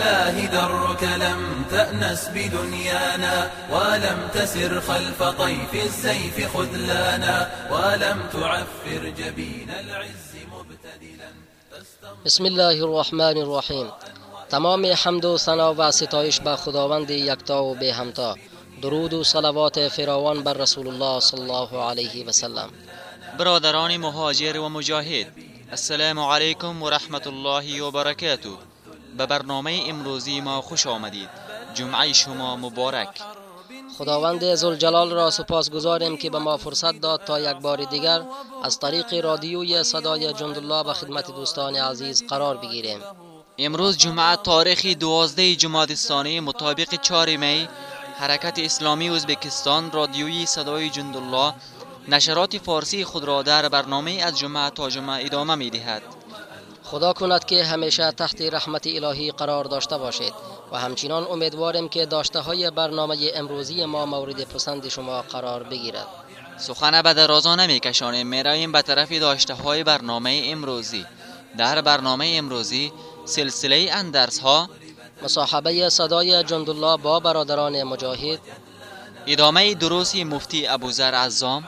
الله درك لم تأنس بدنيانا ولم تسر خلف طيف السيف خذلانا ولم تعفر جبين العز مبتدلا بسم الله الرحمن الرحیم تمام حمد و ثنا و ستایش به خداوند یکتا و به همتا. درود و صلوات فراوان بر رسول الله صلی الله علیه و سلم. برادران مهاجر و مجاهد السلام علیکم و رحمت الله و برکاته. به برنامه امروزی ما خوش آمدید. جمعه شما مبارک. خداوند زلجلال را سپاس گذاریم که به ما فرصت داد تا یک بار دیگر از طریق رادیوی صدای جندالله به خدمت دوستان عزیز قرار بگیریم. امروز جمعه تاریخ دوازده جمادی الثانی مطابق 4 می حرکت اسلامی ازبکستان رادیوی صدای جندالله نشرات فارسی خود را در برنامه از جمعه تا جمعه ادامه می دهد. خدا کند که همیشه تحت رحمت الهی قرار داشته باشید و همچنان امیدواریم که داشته های برنامه امروزی ما مورد پسند شما قرار بگیرد. سخن به درازا نمی کشانیم می رویم به طرف داشته های برنامه امروزی. در برنامه امروزی سلسله اندرس ها مصاحبه صدای جندالله با برادران مجاهد ادامه دروسی مفتی ابوذر عزام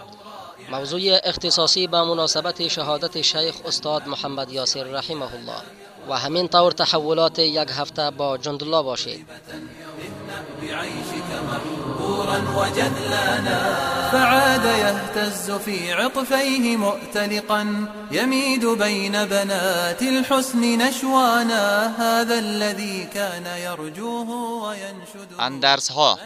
موضوع اختصاصی به مناسبت شهادت شیخ استاد محمد یاسر رحمه الله و همین طور تحولات یک هفته با جندالله باشید. فعاد يهتز في عطفيه مؤتلقا يميد بين بنات الحسن نشوانا هذا الذي كان يرجوه وينشد اندرس ها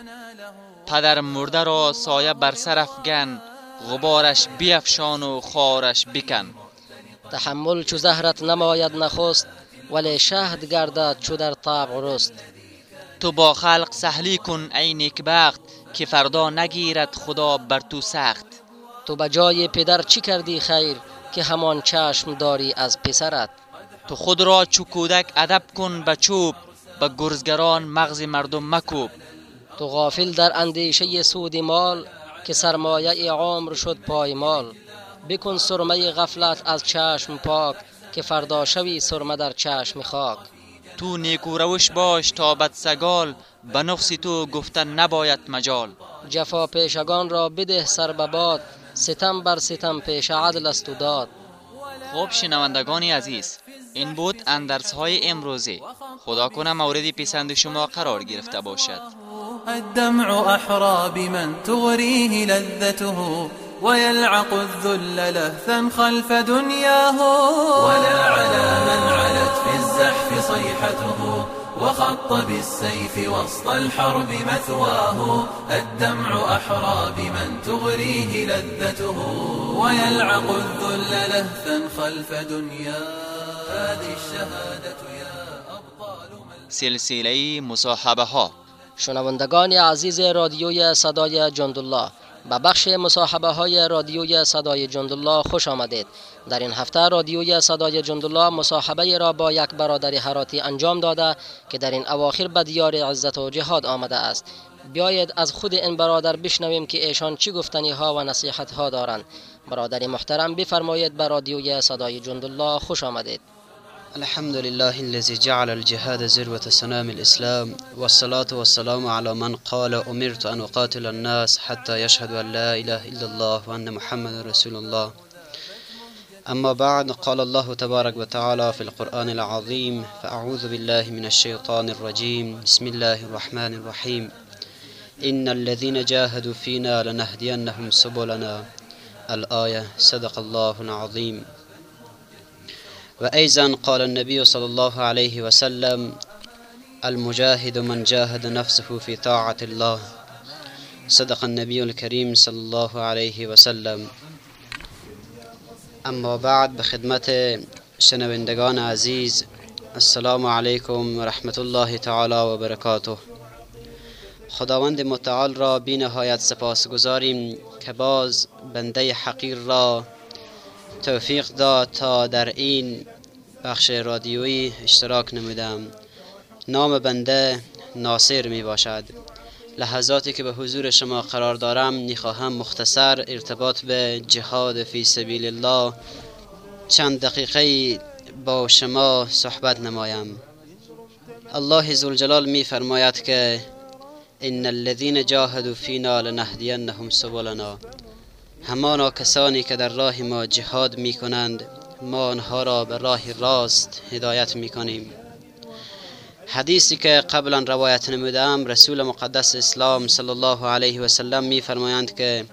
پدر مرده را سایه بر سر افگن غبارش بیفشان و خارش بکن. تحمل چو زهرت نماید نخست ولی شهد گردد چو در طبع رست. تو با خلق سهلی کن ای نیکبخت که فردا نگیرد خدا بر تو سخت. تو به جای پدر چی کردی خیر که همان چشم داری از پسرت؟ تو خود را چو کودک ادب کن به چوب به گرزگران مغز مردم مکوب. تو غافل در اندیشه سود مال که سرمایه عمر شد پایمال. بکن سرمه غفلت از چشم پاک که فردا شوی سرمه در چشم خاک. تو نیکو روش باش تا بدسگال به نفس تو گفتن نباید مجال. جفا پیشگان را بده سر به باد ستم بر ستم پیش عدل است و داد. خوب شنوندگان عزیز. این بود اندرس های امروزی. خدا کنه مورد پسند شما قرار گرفته باشد. الدمع أحرى بمن تغريه لذته ويلعق الذل لهثا خلف دنياه. ولا على من علت في الزحف صيحته وخط بالسيف وسط الحرب مثواه. الدمع أحرى بمن تغريه لذته ويلعق الذل لهثا خلف دنياه. هذه الشهادة يا أبطال من سلسله مصاحبه ها شنوندگان عزیز رادیوی صدای جندالله به بخش مصاحبه های رادیوی صدای جندالله خوش آمدید. در این هفته رادیوی صدای جندالله مصاحبه را با یک برادر هراتی انجام داده که در این اواخر به دیار عزت و جهاد آمده است. بیایید از خود این برادر بشنویم که ایشان چی گفتنی ها و نصیحت ها دارند. برادر محترم بفرمایید به رادیوی صدای جندالله خوش آمدید. الحمد لله الذي جعل الجهاد ذروة سنام الإسلام والصلاة والسلام على من قال أمرت أن أقاتل الناس حتى يشهدوا أن لا إله إلا الله وأن محمد رسول الله. أما بعد قال الله تبارك وتعالى في القرآن العظيم فأعوذ بالله من الشيطان الرجيم بسم الله الرحمن الرحيم. إن الذين جاهدوا فينا لنهدينهم سبلنا. الآية صدق الله العظيم. وأيضا قال النبي صلى الله عليه وسلم المجاهد من جاهد نفسه في طاعة الله. صدق النبي الكريم صلى الله عليه وسلم. أما بعد به خدمت شنوندگان عزیز السلام علیکم و رحمت الله تعالی و برکاته خداوند متعال را بی نهایت سپاس گذاریم که باز بنده حقیر را توفیق داد تا در این بخش رادیویی اشتراک نمودم. نام بنده ناصر می باشد. لحظاتی که به حضور شما قرار دارم می‌خواهم مختصر ارتباط به جهاد فی سبیل الله چند دقیقه با شما صحبت نمایم. الله زلجلال می فرماید که ان الذين جاهدوا فينا لنهدینهم سبلنا همانا کسانی که در راه ما جهاد می کنند ما آنها را به راه راست هدایت می کنیم حدیثی که قبلا روایت نمودم رسول مقدس اسلام صلی الله علیه و سلم می فرمایند که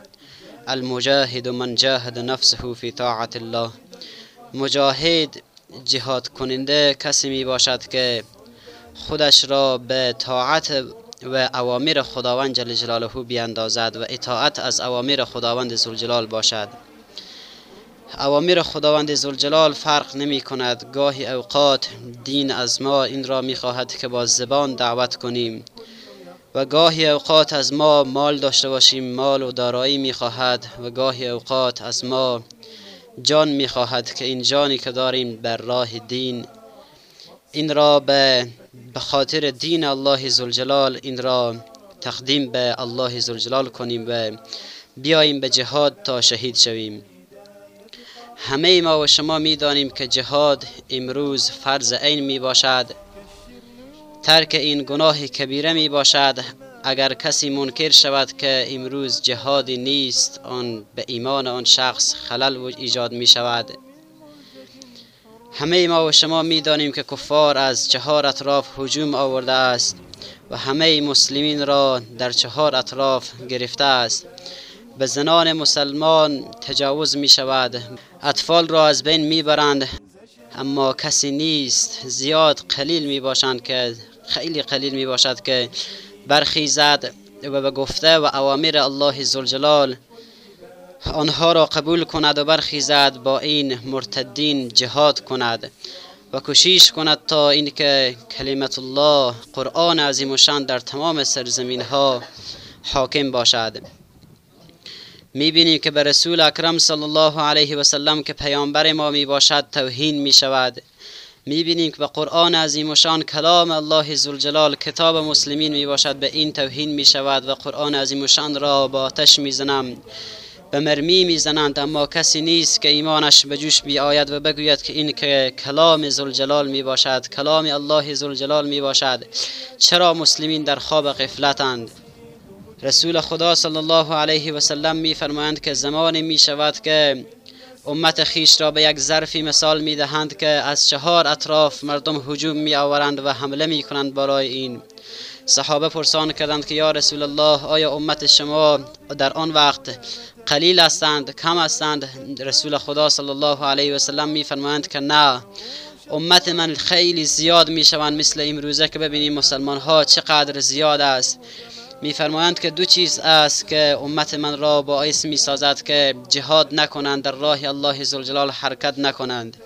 المجاهد من جاهد نفسه فی طاعت الله. مجاهد جهاد کننده کسی می باشد که خودش را به طاعت و اوامر خداوند جل جلاله بیاندازد و اطاعت از اوامر خداوند زلجلال باشد. اوامر خداوند زلجلال فرق نمی کند. گاهی اوقات دین از ما این را می خواهد که با زبان دعوت کنیم. و گاهی اوقات از ما مال داشته باشیم مال و دارایی می خواهد. و گاهی اوقات از ما جان می خواهد که این جانی که داریم بر راه دین این را به خاطر دین الله زلجلال این را تقدیم به الله زلجلال کنیم و بیاییم به جهاد تا شهید شویم. همه ما و شما می دانیم که جهاد امروز فرض عین می باشد ترک این گناه کبیره می باشد اگر کسی منکر شود که امروز جهادی نیست آن به ایمان آن شخص خلل ایجاد می شود همه ما و شما می دانیم که کفار از چهار اطراف هجوم آورده است و همه مسلمین را در چهار اطراف گرفته است. به زنان مسلمان تجاوز می شود اطفال را از بین می برند اما کسی نیست زیاد قلیل می باشند که خیلی قلیل می باشد که برخیزد و به گفته و اوامر الله زلجلال آنها را قبول کند و برخیزد با این مرتدین جهاد کند و کوشش کند تا اینکه کلمت الله قرآن عظیم و شان در تمام سرزمین ها حاکم باشد. می‌بینیم که به رسول اکرم صلی الله علیه و سلم که پیامبر ما می باشد توهین می شود می‌بینیم که به قرآن عظیم و شان کلام الله زلجلال کتاب مسلمین می باشد به این توهین می شود و قرآن عظیم و شان را با آتش می‌زنم. به مرمی می‌زنند اما کسی نیست که ایمانش به جوش بیاید و بگوید که این که کلام زلجلال می باشد کلام الله زلجلال می باشد. چرا مسلمین در خواب غفلتند؟ رسول خدا صلی الله علیه و سلم می فرمایند که زمانی می شود که امت خیش را به یک ظرفی مثال می دهند که از چهار اطراف مردم هجوم می آورند و حمله می کنند برای این. صحابه پرسان کردند که یا رسول الله آیا امت شما در آن وقت قلیل هستند کم هستند. رسول خدا صلی الله علیه و سلم می فرمایند که نه امت من خیلی زیاد می شوند مثل امروزه که ببینیم مسلمان ها چقدر زیاد است. میفرمایند که دو چیز است که امت من را باعث می سازد که جهاد نکنند در راه الله زلجلال حرکت نکنند.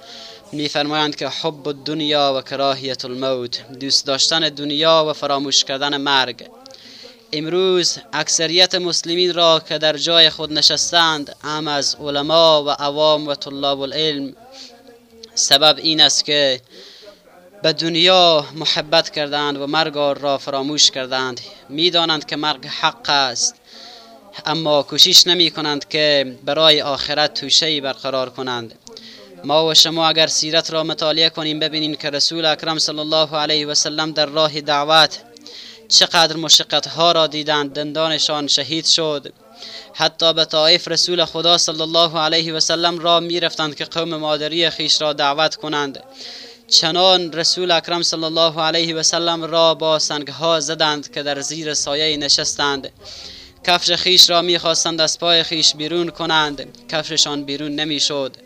میفرمایند که حب دنیا و کراهیت الموت دوست داشتن دنیا و فراموش کردن مرگ. امروز اکثریت مسلمین را که در جای خود نشستند هم از علما و عوام و طلاب العلم. سبب این است که به دنیا محبت کردند و مرگ را فراموش کردند. می‌دانند که مرگ حق است اما کوشش نمی کنند که برای آخرت توشه برقرار کنند. ما و شما اگر سیرت را مطالعه کنیم ببینیم که رسول اکرم صلی الله علیه و سلم در راه دعوت چقدر مشقت ها را دیدند دندانشان شهید شد. حتی به طائف رسول خدا صلی الله علیه و سلم را می رفتند که قوم مادری خیش را دعوت کنند. چنان رسول اکرم صلی الله علیه و سلم را با سنگ ها زدند که در زیر سایه نشستند. کفش خیش را می‌خواستند از پای خیش بیرون کنند. کفششان بیرون نمی‌شد.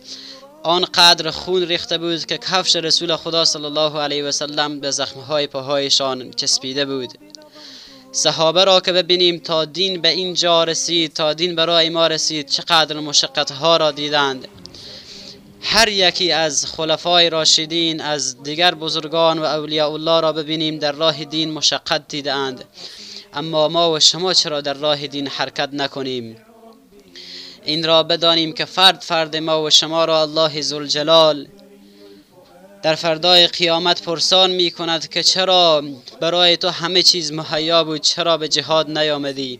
آنقدر خون ریخته بود که کفش رسول خدا صلی الله علیه و سلم به زخمهای پاهایشان چسبیده بود. صحابه را که ببینیم تا دین به این جا رسید تا دین برای ما رسید چقدر مشقت ها را دیدند. هر یکی از خلفای راشدین از دیگر بزرگان و اولیاء الله را ببینیم در راه دین مشقت دیدند. اما ما و شما چرا در راه دین حرکت نکنیم؟ این را بدانیم که فرد فرد ما و شما را الله زلجلال در فردای قیامت پرسان می کند که چرا برای تو همه چیز مهیا بود چرا به جهاد نیامدی؟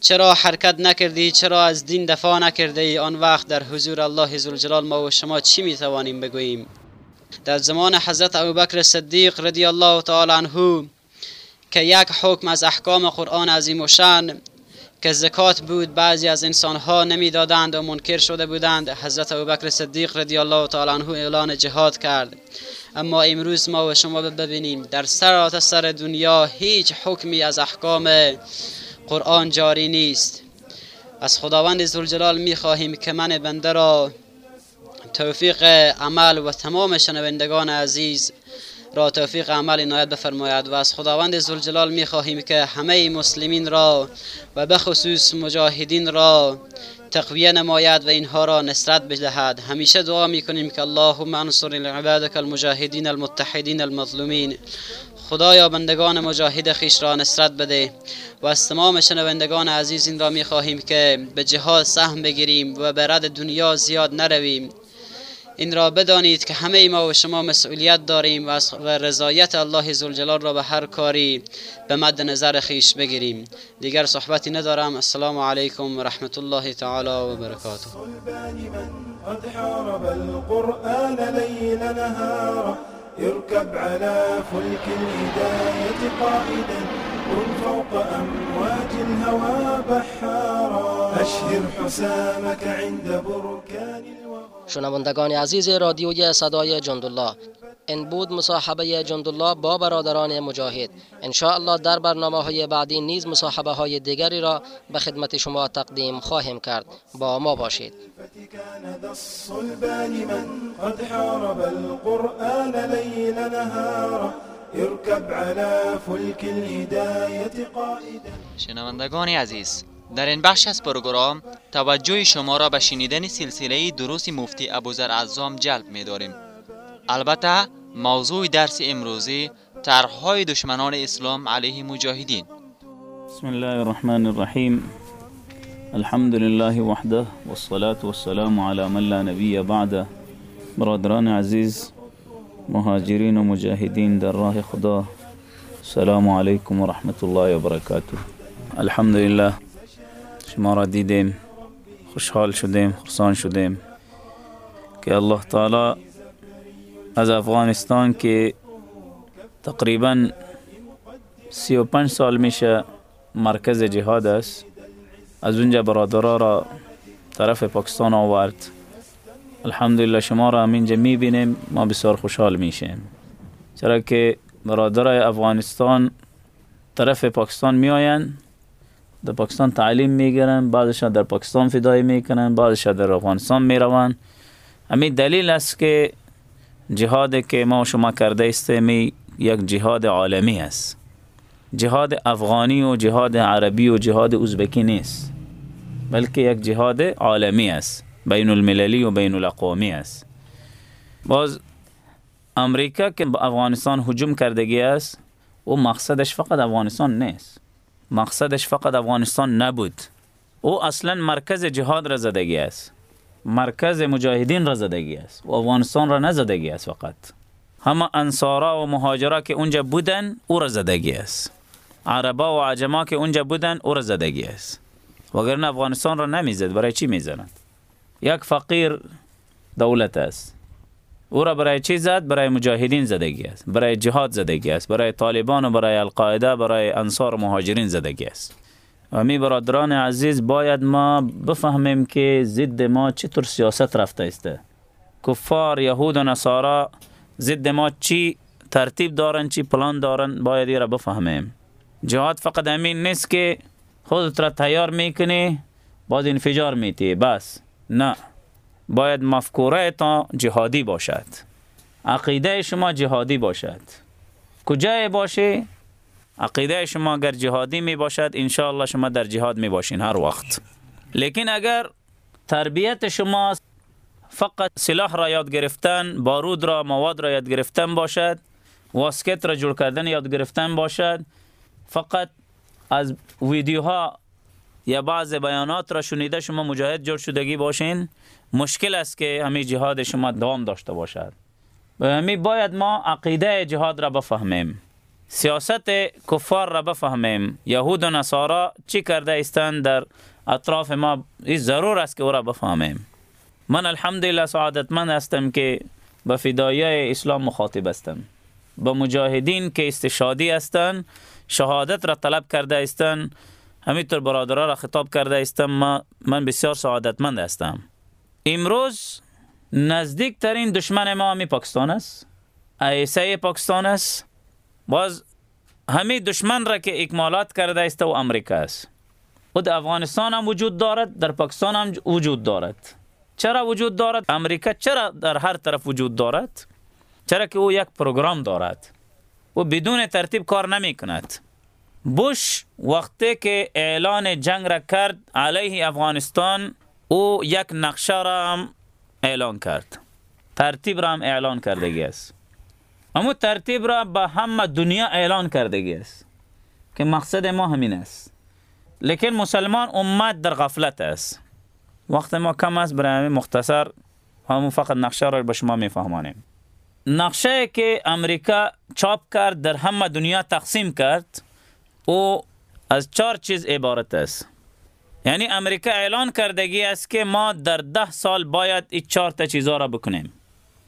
چرا حرکت نکردی؟ چرا از دین دفاع نکرده ای آن وقت در حضور الله زلجلال ما و شما چی می توانیم بگوییم؟ در زمان حضرت ابوبکر صدیق رضی الله تعالی عنه که یک حکم از احکام قرآن عظیم و شن که زکات بود بعضی از انسان ها نمی‌دادند و منکر شده بودند. حضرت ابوبکر صدیق رضی الله تعالی عنه اعلان جهاد کرد. اما امروز ما و شما ببینیم در سرات سر دنیا هیچ حکمی از احکام قرآن جاری نیست. از خداوند زلجلال می خواهیم که من بنده را توفیق عمل و تمام شنوندگان عزیز را توفیق عمل عنایت بفرماید و از خداوند زلجلال می خواهیم که همه مسلمین را و بخصوص مجاهدین را تقویه نماید و اینها را نصرت بدهد. همیشه دعا می کنیم که اللهم انصر عبادك المجاهدین المتحدین المظلومین. خدایا بندگان مجاهد خیش را نصرت بده و از تمام شنوندگان عزیز این را می خواهیم که به جهاد سهم بگیریم و به رد دنیا زیاد نرویم. این را بدانید که همه ما و شما مسئولیت داریم و رضایت الله زلجلال را به هر کاری به مد نظر خیش بگیریم. دیگر صحبتی ندارم. السلام علیکم و رحمت الله تعالی و برکاته. قد حارب القرآن ليل نهارا اركب على فلك الهداية قائدا كن فوق أمواج الهوى بحارا. أشهر حسامك عند بركان شنوندگان عزیز رادیوی صدای جندالله این بود مصاحبه جندالله با برادران مجاهد. ان الله در برنامه های بعدی نیز مصاحبه های دیگری را به خدمت شما تقدیم خواهیم کرد. با ما باشید. شنوندگان عزیز در این بخش از پروگرام توجه شما را به شنیدن سلسله دروس مفتی ابوذر عزام جلب می داریم. البته موضوع درس امروزی طرحهای دشمنان اسلام علیه مجاهدین. بسم الله الرحمن الرحیم. الحمد لله وحده والصلاة والسلام على من لا نبی بعده برادران عزیز مهاجرین و مجاهدین در راه خدا السلام علیکم و رحمت الله و برکاته. الحمد لله شما را دیدیم خوشحال شدیم خرسان شدیم که الله تعالی از افغانستان که تقریبا سی و پنج سال میشه مرکز جهاد است از اونجا برادرها را طرف پاکستان آورد. الحمدلله شما را همینجا می‌بینیم ما بسیار خوشحال میشیم. چرا که برادرای افغانستان طرف پاکستان میآیند در پاکستان تعلیم می‌گیرن بعدش در پاکستان فدایی می‌کنن بعدش در افغانستان میرون همین دلیل است که جهاد که ما شما کرده می یک جهاد عالمی است. جهاد افغانی و جهاد عربی و جهاد ازبکی نیست بلکه یک جهاد عالمی است بین المللی و بین الاقوامی است. باز امریکا که به افغانستان هجوم کردگی است و مقصدش فقط افغانستان نیست. مقصدش فقط افغانستان نبود. او اصلا مرکز جهاد را زدگی است. مرکز مجاهدین را زدگی است. و افغانستان را نزدگی است فقط. همه انصارا و مهاجرا که اونجا بودن او را زدگی است. عربا و عجما که اونجا بودن او را زدگی است. وگرنه افغانستان را نمی‌زد برای چی می‌زنند یک فقیر دولت است. او را برای چی زد؟ برای مجاهدین زدگی است. برای جهاد زدگی است. برای طالبان و برای القاعده برای انصار و مهاجرین زدگی است. و می برادران عزیز باید ما بفهمیم که ضد ما چطور سیاست رفته است. کفار یهود و نصارا ضد ما چی ترتیب دارن چی پلان دارن؟ باید را بفهمیم. جهاد فقط همین نیست که خودت را تیار می‌کنی بعد انفجار میتی. بس. نه. باید مفکوره تا جهادی باشد. عقیده شما جهادی باشد. کجای باشه عقیده شما اگر جهادی می باشد انشاءالله شما در جهاد می باشین هر وقت. لیکن اگر تربیت شما فقط سلاح را یاد گرفتن بارود را مواد را یاد گرفتن باشد واسکت را جور کردن یاد گرفتن باشد فقط از ویدیوها یا بعض بیانات را شنیده شما مجاهد جور شدگی باشین. مشکل است که همین جهاد شما دوام داشته باشد. همی باید ما عقیده جهاد را بفهمیم. سیاست کفار را بفهمیم. یهود و نصارا چی کرده استند در اطراف ما؟ این ضرور است که او را بفهمیم. من الحمدلله سعادتمند هستم که به فدایه اسلام مخاطب هستم. به مجاهدین که استشادی هستند شهادت را طلب کرده هستند همینطور برادرها را خطاب کرده هستم من بسیار سعادتمند هستم امروز نزدیک ترین دشمن ما همی پاکستان است ایسه پاکستان است باز همین دشمن را که اکمالات کرده است و امریکا است و در افغانستان هم وجود دارد در پاکستان هم وجود دارد چرا وجود دارد امریکا چرا در هر طرف وجود دارد چرا که او یک پروگرام دارد و بدون ترتیب کار نمی کند بوش وقتی که اعلان جنگ را کرد علیه افغانستان او یک نقشه را هم اعلان کرد. ترتیب را هم اعلان کردگی است. اما ترتیب را به همه دنیا اعلان کردگی است که مقصد ما همین است. لیکن مسلمان امت در غفلت است. وقت ما کم است برای مختصر همون فقط نقشه را به شما میفهمانیم. نقشه که امریکا چاپ کرد در همه دنیا تقسیم کرد او از چهار چیز عبارت است. یعنی امریکا اعلان کردگی است که ما در ده سال باید این چهار تا چیزا را بکنیم.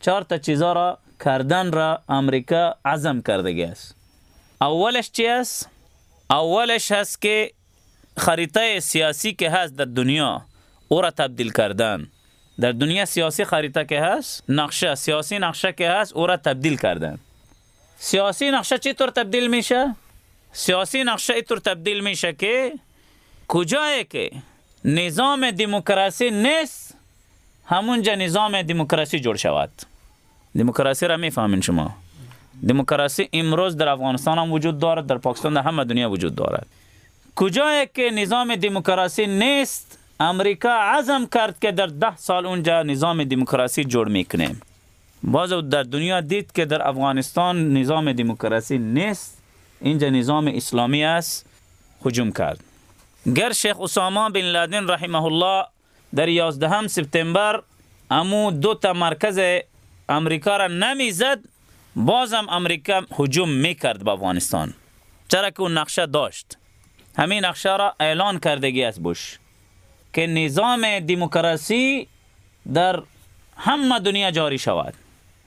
چهار تا چیزا را کردن را امریکا عزم کردگی است. اولش چی است؟ اولش هست که خریطه سیاسی که هست در دنیا او را تبدیل کردن. در دنیا سیاسی خریطه که هست نقشه. سیاسی نقشه که هست او را تبدیل کردن. سیاسی نقشه چطور تبدیل میشه؟ سیاسی نقشه اینطور تبدیل میشه که کجایی که نظام دموکراسی نیست همونجا نظام دموکراسی جور شود. دموکراسی را می‌فهمین شما. دموکراسی امروز در افغانستان هم وجود دارد در پاکستان در همه دنیا وجود دارد. کجایی که نظام دموکراسی نیست امریکا عزم کرد که در ده سال اونجا نظام دموکراسی جور می‌کنیم باز در دنیا دید که در افغانستان نظام دموکراسی نیست. اینجا نظام اسلامی است حجوم کرد. گر شیخ اسامه بن لادن رحمه الله در 11 سپتامبر امو دو تا مرکز امریکا را نمی‌زد بازم امریکا حجوم می‌کرد به افغانستان. چرا که اون نقشه داشت. همین نقشه را اعلان کردگی است بوش. که نظام دموکراسی در همه دنیا جاری شود.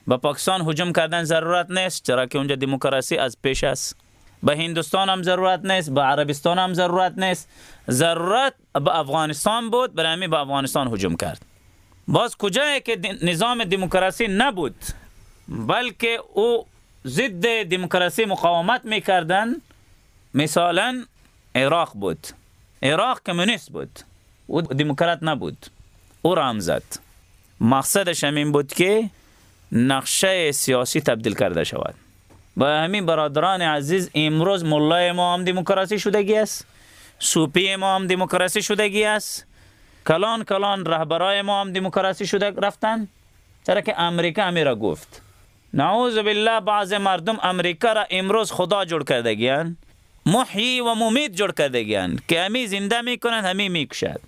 به پاکستان حجوم کردن ضرورت نیست چرا که اونجا دموکراسی از پیش است. به هندوستان هم ضرورت نیست به عربستان هم ضرورت نیست. ضرورت به افغانستان بود برای همین به افغانستان هجوم کرد. باز کجایی که نظام دموکراسی نبود بلکه او ضد دموکراسی مقاومت می‌کردن مثلا عراق بود. عراق کمونیست بود. او دموکرات نبود. او را هم زد. مقصدش همین بود که نقشه سیاسی تبدیل کرده شود. با همین برادران عزیز امروز ملای ما هم دموکراسی شدگی است. سوپی ما هم دموکراسی شدگی است. کلان کلان رهبرای ما هم دموکراسی شده رفتن. چرا که امریکا همی را گفت. نعوذ بالله بعض مردم امریکا را امروز خدا جور کرده گیان محیی و ممید کرده گیان که همی زنده می‌کنن همی می‌کشد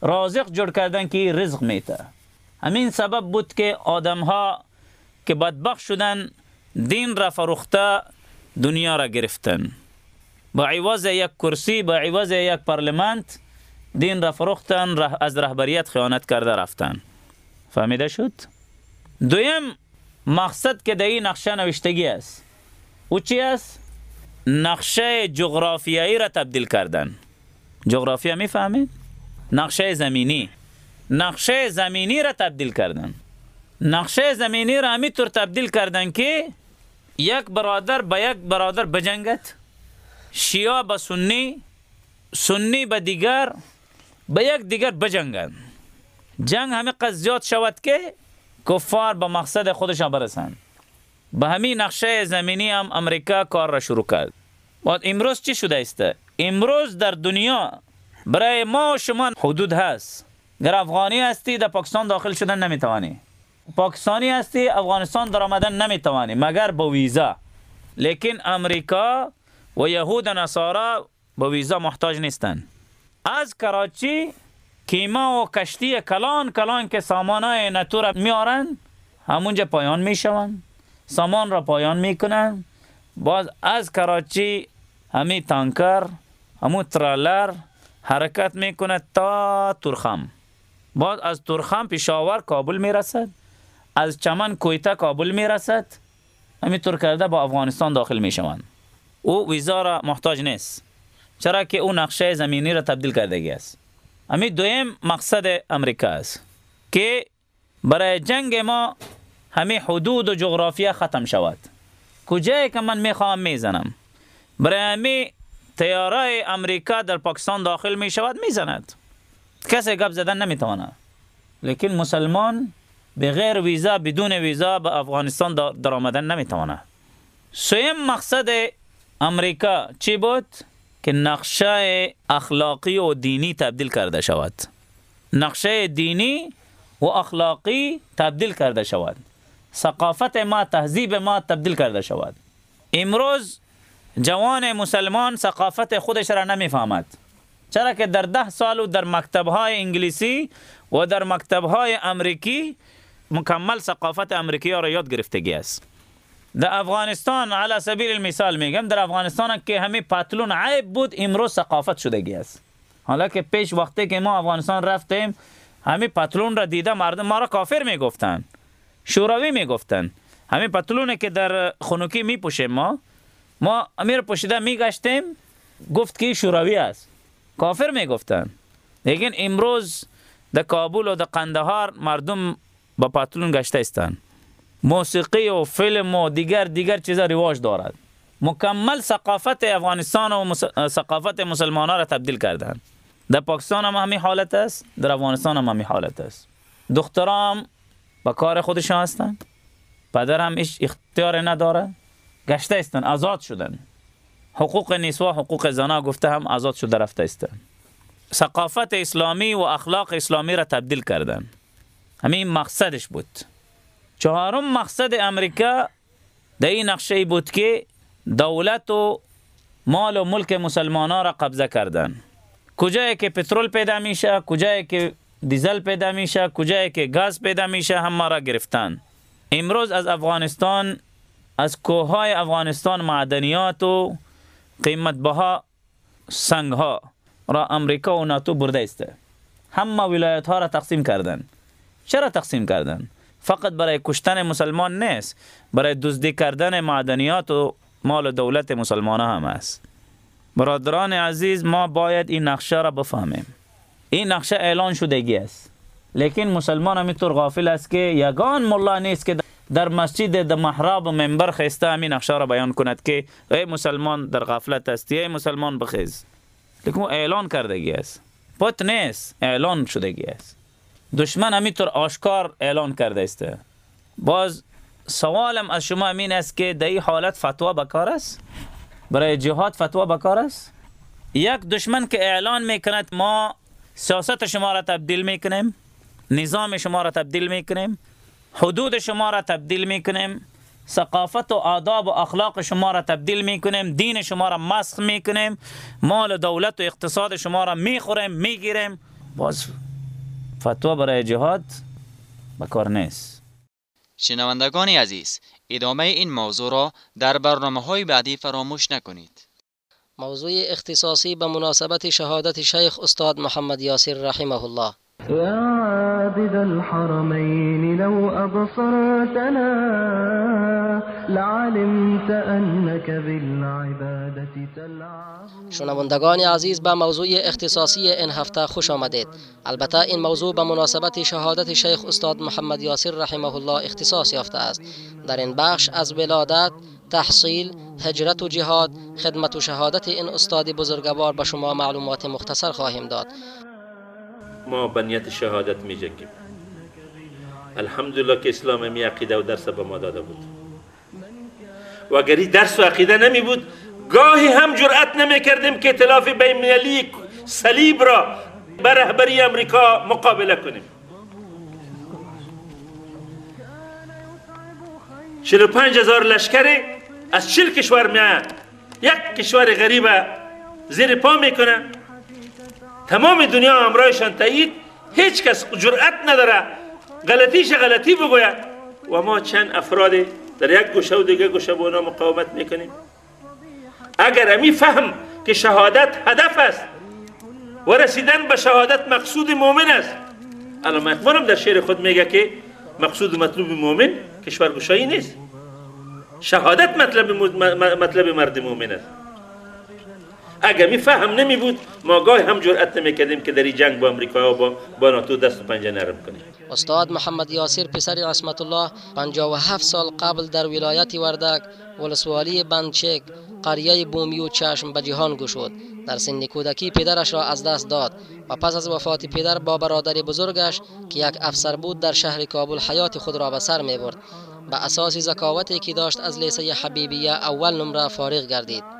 رازق جور کردن که رزق میته همین سبب بود که آدم ها که بدبخ شدن دین را فروخته دنیا را گرفتن. با عوض یک کرسی با عوض یک پارلمانت دین را فروختن از رهبریت خیانت کرده رفتن. فهمیده شد؟ دویم مقصد که در این نقشه نوشتگی است. او چی است؟ نقشه جغرافیایی را تبدیل کردن. جغرافیا می‌فهمید؟ نقشه زمینی. نقشه زمینی را تبدیل کردن. نقشه زمینی را طور تبدیل کردن که یک برادر به یک برادر بجنگد شیعه به سنی سنی به دیگر به یک دیگر بجنگند جنگ همه زیاد شود که کفار به مقصد خودشان برسند. به همین نقشه زمینی هم امریکا کار را شروع کرد. و امروز چی شده است؟ امروز در دنیا برای ما و شما حدود هست. گر افغانی هستی در پاکستان داخل شدن نمی‌توانی. پاکستانی هستی افغانستان در آمدن نمی‌توانی مگر با ویزا. لیکن امریکا و یهود نصارا با ویزا محتاج نیستن. از کراچی کیما و کشتی کلان کلان که سامانای نتو را میارن همونجا پایان میشون سامان را پایان می‌کنن باز از کراچی همی تانکر همون ترالر حرکت می‌کنه تا ترخم. باز از ترخم پیشاور کابل می‌رسد. از چمن کویتا کابل می‌رسد. همینطور کرده با افغانستان داخل می‌شوند. او ویزا را محتاج نیست چرا که او نقشه زمینی را تبدیل کردگی است. امی دویم مقصد امریکا است که برای جنگ ما همه حدود و جغرافیا ختم شود. کجایی که من می‌خواهم می‌زنم؟ برای همه تیاره امریکا در پاکستان داخل می شود می‌زند. کسی گپ زدن نمی‌تواند. لیکن مسلمان بغیر ویزا بدون ویزا به افغانستان در آمدن نمی‌تواند. سویم مقصد امریکا چی بود؟ که نقشه اخلاقی و دینی تبدیل کرده شود. نقشه دینی و اخلاقی تبدیل کرده شود. ثقافت ما تهذیب ما تبدیل کرده شود. امروز جوان مسلمان ثقافت خودش را نمی‌فهمد. چرا که در ده سال و در مکتب های انگلیسی و در مکتب های امریکی مکمل ثقافت امریکی را یاد گرفتگی است. در افغانستان علی سبیل المثال میگم در افغانستان که همه پتلون عیب بود امروز ثقافت شدگی است. حالا که پیش وقتی که ما افغانستان رفتیم همه پتلون را دیده مردم ما را کافر می‌گفتن شوروی می‌گفتن. همه پتلونه که در خنوکی میپوشیم ما ما امیر پوشیده میگشتیم گفت که شوروی است. کافر می‌گفتن. لیکن امروز در کابل و در قندهار مردم با پتلون گشته استن موسیقی و فیلم و دیگر دیگر چیزا رواج دارد. مکمل ثقافت افغانستان و ثقافت مسلمان را تبدیل کردن. در پاکستان هم همین حالت است در افغانستان هم همین حالت است. دخترام با کار خودشان هستند پدر هم ایش اختیار نداره. گشته استن آزاد شدن. حقوق نسوا حقوق زنا گفته هم آزاد شده رفته استن ثقافت اسلامی و اخلاق اسلامی را تبدیل کردن. همین مقصدش بود. چهارم مقصد امریکا در این نقشه بود که دولت و مال و ملک مسلمان را قبضه کردن. کجایی که پترول پیدا میشه کجایی که دیزل پیدا میشه کجایی که گاز پیدا میشه همه را گرفتن. امروز از افغانستان از کوههای افغانستان معدنیات و قیمت بها سنگ ها را امریکا و ناتو برده است. همه ولایت ها را تقسیم کردن. چرا تقسیم کردن؟ فقط برای کشتن مسلمان نیست برای دزدی کردن معدنیات و مال دولت مسلمان هم است. برادران عزیز ما باید این نقشه را بفهمیم. این نقشه اعلان شدگی است. لیکن مسلمان همینطور غافل است که یگان ملا نیست که در مسجد در محراب و منبر خسته همین نقشه را بیان کند که ای مسلمان در غفلت است ای مسلمان بخیز. لیکن اعلان کردگی است. پت نیست اعلان شدگی است. دشمن همینطور آشکار اعلان کرده است. باز سوالم از شما امین است که در این حالت فتوا بکار است؟ برای جهاد فتوا بکار است؟ یک دشمن که اعلان می‌کند ما سیاست شما را تبدیل می‌کنیم نظام شما را تبدیل می‌کنیم حدود شما را تبدیل می‌کنیم ثقافت و آداب و اخلاق شما را تبدیل می‌کنیم دین شما را مسخ می‌کنیم مال و دولت و اقتصاد شما را می‌خوریم می‌گیریم باز فتوا برای جهاد بکار نیست. شنوندگان عزیز ادامه این موضوع را در برنامه های بعدی فراموش نکنید. موضوع اختصاصی به مناسبت شهادت شیخ استاد محمد یاسر رحمه الله. عابد الحرمين لو أبصرتنا لعلمت أنك بالعبادة تلعب. شنوندگان عزیز به موضوع اختصاصی این هفته خوش آمدید. البته این موضوع به مناسبت شهادت شیخ استاد محمد یاسر رحمه الله اختصاص یافته است. در این بخش از ولادت تحصیل هجرت و جهاد خدمت و شهادت این استاد بزرگوار به شما معلومات مختصر خواهیم داد. ما به شهادت می جنگیم الحمدلله که اسلام می عقیده و درس به ما داده بود. و اگر درس و عقیده نمی بود گاهی هم جرأت نمی کردیم که اطلاف بین صلیب را به رهبری امریکا مقابله کنیم. چلو پنج هزار لشکر از چل کشور میاد یک کشور غریب زیر پا می‌کنه. تمام دنیا امرایشان تایید هیچ کس جرأت نداره غلطیش غلطی بگوید. و ما چند افراد در یک گوشه و دیگه گوشه با مقاومت می‌کنیم اگر امی فهم که شهادت هدف است و رسیدن به شهادت مقصود مؤمن است علامه اقبالم در شعر خود میگه که مقصود مطلوب مؤمن کشورگشایی نیست. شهادت مطلب مطلب مرد مؤمن است. اگر می فهم نمی بود ما گاه هم جرأت نمی کردیم که در این جنگ با امریکا و با, با ناتو دست و پنجه نرم کنیم. استاد محمد یاسر پسر عصمت الله 57 سال قبل در ولایت وردک ولسوالی بندچک قریه بومی و چشم به جهان گشود. در سن کودکی پدرش را از دست داد و پس از وفات پدر با برادر بزرگش که یک افسر بود در شهر کابل حیات خود را به سر می برد به اساس زکاوتی که داشت از لیسه حبیبیه اول نمره فارغ گردید.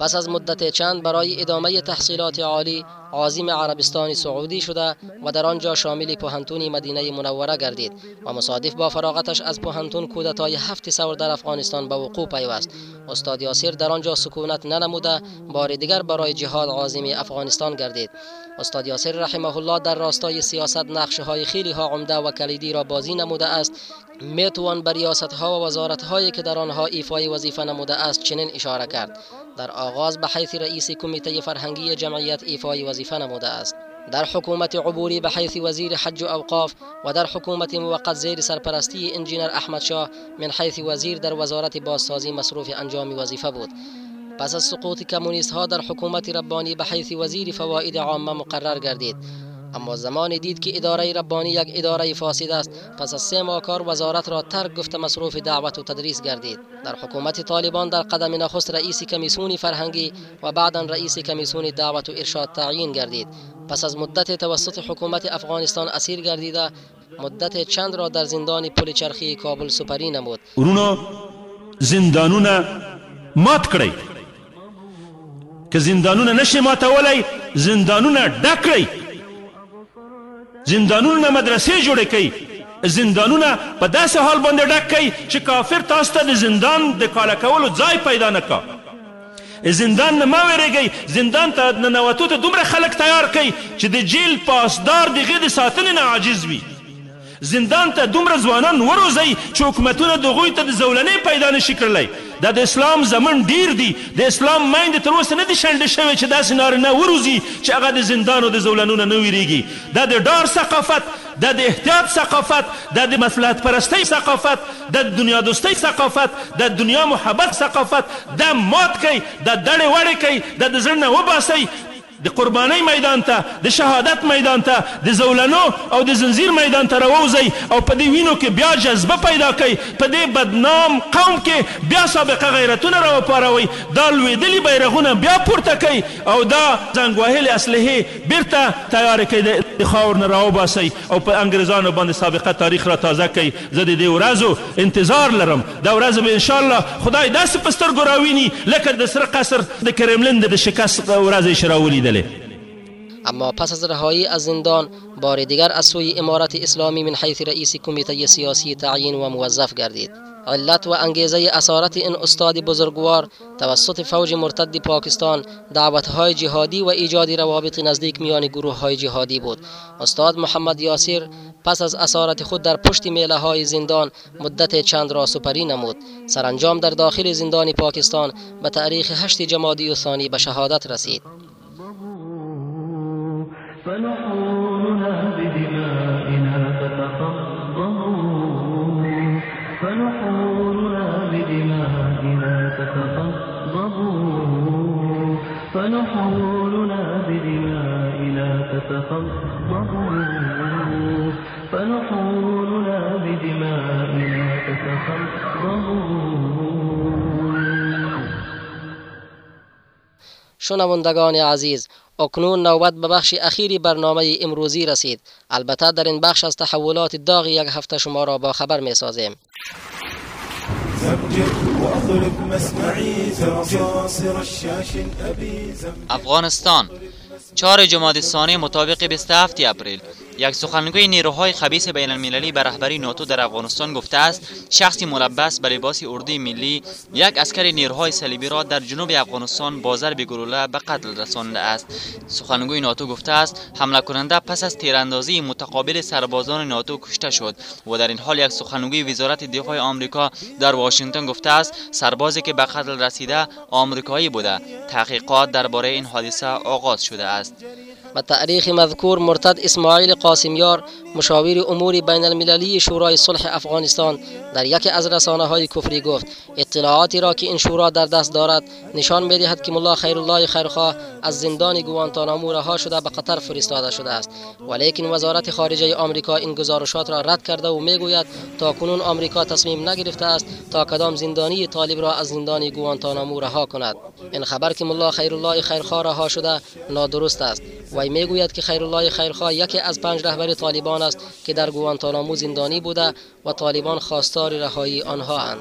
پس از مدت چند برای ادامه تحصیلات عالی عازم عربستان سعودی شده و در آنجا شامل پوهنتون مدینه منوره گردید و مصادف با فراغتش از پوهنتون کودتای هفت ثور در افغانستان به وقوع پیوست. استاد یاسر در آنجا سکونت ننموده بار دیگر برای جهاد عازم افغانستان گردید. استاد یاسر رحمه الله در راستای سیاست نقش های خیلی ها عمده و کلیدی را بازی نموده است. می‌توان بر ریاست ها و وزارت هایی که در آنها ایفای وظیفه نموده است چنین اشاره کرد. در آغاز به حیث رئیس کمیته فرهنگی جمعیت ایفای وظیفه نموده است در حکومت عبوری به حیث وزیر حج و اوقاف و در حکومت موقت زیر سرپرستی انجینر احمد شاه من حیث وزیر در وزارت بازسازی مصروف انجام وظیفه بود. پس از سقوط کمونیست ها در حکومت ربانی به حیث وزیر فواید عامه مقرر گردید. اما زمان دید که اداره ربانی یک اداره فاسد است. پس از سه ماه کار وزارت را ترک گفته مصروف دعوت و تدریس گردید. در حکومت طالبان در قدم نخست رئیس کمیسیون فرهنگی و بعدا رئیس کمیسیون دعوت و ارشاد تعیین گردید. پس از مدت توسط حکومت افغانستان اسیر گردیده مدت چند را در زندان پل چرخی کابل سپری نمود. ورونو زندانونه مات کړئ. که زندانونه نشي ماتولی زندانونه ډک کړئ زندانونه مدرسې جوړې کړي زندانونه په داسې حال باندې ډک کړي چې کافر تاسو ته د زندان د کاله کولو ځای پیدا نه کا زندان نه ما ویریږئ. زندان ته ننوتو ته دومره خلک تیار کړي چې د جیل پاسدار د هغې د ساتنې نه عاجز وي زندان ته دومره ځوانان وروځئ چې حکومتونه د هغوی ته د زولنې پیدا نشي کړلی. دا د اسلام زمن ډیر دي د اسلام میندې تر اوسه نه دي شنډې شوې چې داسې نارینه وروځي چې هغه د زندان او د زولنونو نه ویریږي. دا د ډار ثقافت دا د احتیاط ثقافت دا د مصلحت پرستی ثقافت دا د دنیا دوستی ثقافت دا د دنیا محبت ثقافت. دا مات کوي دا دړې وړې کوي دا د زړه نه وباسئ د قربانۍ میدان ته د شهادت میدان ته د زولنو او د زنجیر میدان ته راووځئ او په دې وینو کې بیا جذبه پیدا کوي په دې بدنام قوم کې بیا سابقه غیرتونه راوپاروئ. دا لوېدلي بیرغونه بیا پورته کوي او دا زنګ وهلې اسلحې بیرته تیارې کوي د خاور نه راوباسئ او په انګریزانو باندې سابقه تاریخ را تازه کوي زه د دې ورځو انتظار لرم. دا ورځ به انشاءالله خدای داسې په سترګو راویني لکه د سره قصر د کرملین د شکست ورځ یې اما پس از رهایی از زندان بار دیگر از سوی امارت اسلامی من حیث رئیس کمیته سیاسی تعیین و موظف گردید. علت و انگیزه اسارت این استاد بزرگوار توسط فوج مرتد پاکستان های جهادی و ایجاد روابط نزدیک میان گروه های جهادی بود. استاد محمد یاسر پس از اسارت خود در پشت میله های زندان مدت چند را سپری نمود. سرانجام در داخل زندان پاکستان به تاریخ 8 جمادی الثانی به شهادت رسید. فنحورنا بدمائنا فتخضبوا فنحورنا بدمائنا تتخضبوا فنحورنا بدمائنا تتخضبوا فنحورنا بدمائنا تتخضبوا شنوندگان عزیز اکنون نوبت به بخش اخیری برنامه امروزی رسید. البته در این بخش از تحولات داغ یک هفته شما را با خبر می سازیم افغانستان 4 جمادی ثانی مطابق 27 اپریل. یک سخنگوی نیروهای خبیث بین المللی به رهبری ناتو در افغانستان گفته است شخصی ملبس به لباس اردوی ملی یک اسکر نیروهای صلیبی را در جنوب افغانستان با ضرب گلوله به قتل رسانده است. سخنگوی ناتو گفته است حمله کننده پس از تیراندازی متقابل سربازان ناتو کشته شد و در این حال یک سخنگوی وزارت دفاع آمریکا در واشنگتن گفته است سربازی که به قتل رسیده آمریکایی بوده. تحقیقات درباره این حادثه آغاز شده است. به تاریخ مذکور مرتد اسماعیل قاسمیار مشاور امور بین المللی شورای صلح افغانستان در یکی از رسانه های کفری گفت اطلاعاتی را که این شورا در دست دارد نشان می دهد که ملا خیرالله خیرخواه از زندان گوانتانامو رها شده به قطر فرستاده شده است. ولیکن وزارت خارجه آمریکا این گزارشات را رد کرده و می‌گوید تا کنون آمریکا تصمیم نگرفته است تا کدام زندانی طالب را از زندان گوانتانامو رها کند. این خبر که ملا خیرالله خیرخواه رها شده نادرست است. وی می‌گوید که خیرالله خیرخواه یکی از پنج رهبر طالبان است که در گوانتانامو زندانی بوده و طالبان خواستار رهایی آنها اند.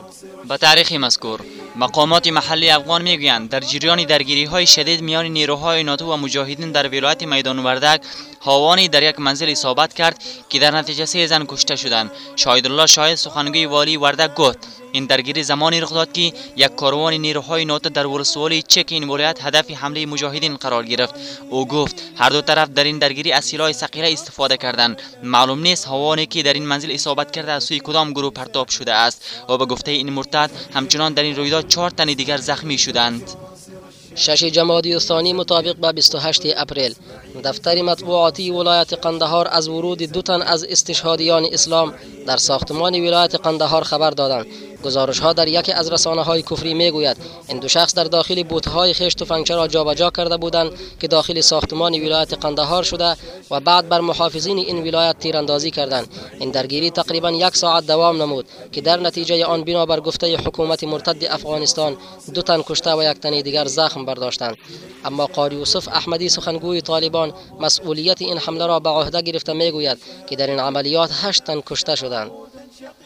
به تاریخ مذکور مقامات محلی افغان می‌گویند در جریان درگیری های شدید میان نیروهای ناتو و مجاهدین در ولایت میدان وردک هاوانی در یک منزل اصابت کرد که در نتیجه سه زن کشته شدند. شاهد شاهد سخنگوی والی وردک گفت این درگیری زمانی رخ داد که یک کاروان نیروهای ناتو در ولسوالی چک این ولایت هدف حمله مجاهدین قرار گرفت. او گفت هر دو طرف در این درگیری از سلاح ثقیله استفاده کردند. معلوم نیست هاوانی که در این منزل اصابت کرده از سوی کدام گروه پرتاب شده است. و به گفته این مرتد همچنان در این رویداد چهار تن دیگر زخمی شدند. شش جمادی الثانی مطابق به 28 اپریل. دفتر مطبوعاتی ولایت قندهار از ورود دو تن از استشهادیان اسلام در ساختمان ولایت قندهار خبر دادند. گزارش ها در یکی از رسانه های کفری می گوید این دو شخص در داخل بوت های خیش تفنگچه را جابجا کرده بودند که داخل ساختمان ولایت قندهار شده و بعد بر محافظین این ولایت تیراندازی کردند. این درگیری تقریبا یک ساعت دوام نمود که در نتیجه آن بنابر گفته حکومت مرتد افغانستان دو تن کشته و یک تن دیگر زخم برداشتند. اما قاری یوسف احمدی سخنگوی طالبان مسئولیت این حمله را به عهده گرفته می‌گوید که در این عملیات هشت تن کشته شدند.